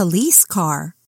police car.